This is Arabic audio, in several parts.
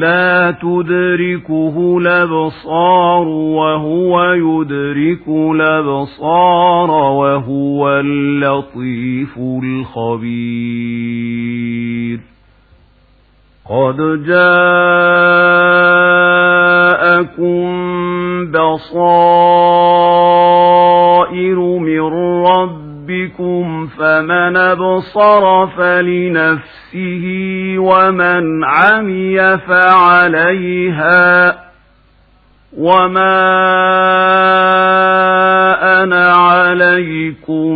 لا تدركه الأبصار وهو يدرك الأبصار وهو اللطيف الخبير. قد جاءكم بصائر ربكم فمن ابصر فلنفسه ومن عمي فعليها وما أنا عليكم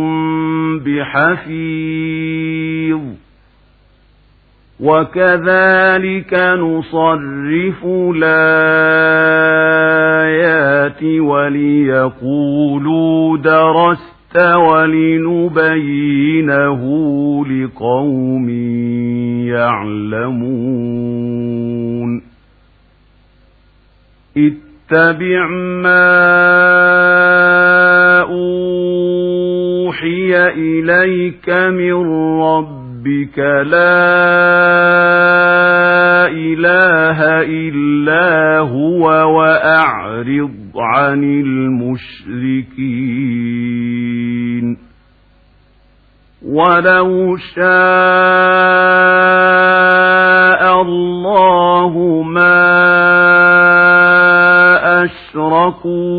بحفيظ وكذلك نصرف الآيات وليقولوا درست ولنبينه لقوم يعلمون. اتبع ما أوحي إليك من ربك لا إله إلا هو وأعرض عن المشركين. ولو شاء الله ما أشركوا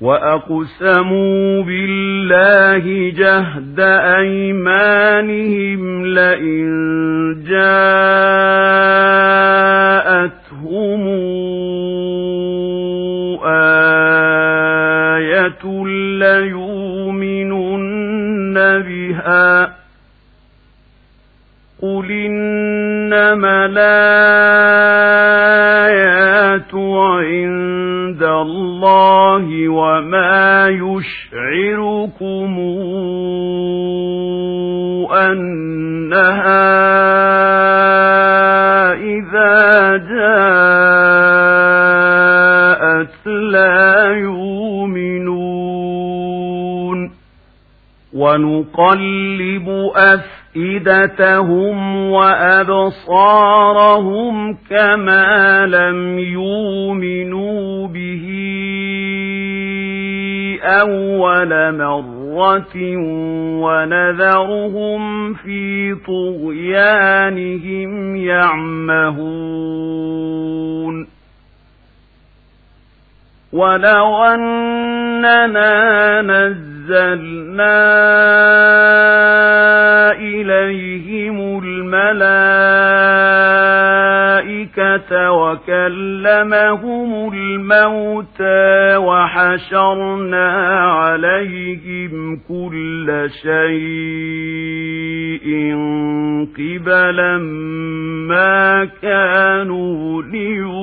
وأقسموا بالله جهد أيمانهم لئن جاءتهم آية ليؤمنن بها قل إنما الآيات يشعركم أنها إذا جاءت لا يؤمنون ونقلب أفئدتهم وأبصارهم كما لم يؤمنوا به أول مرة ونذرهم في طغيانهم يعمهون. ولو أننا نزلنا إليهم الملائكة وكلمهم الموتى وحشرنا عليهم كل شيء قبلا ما كانوا ليؤمنوا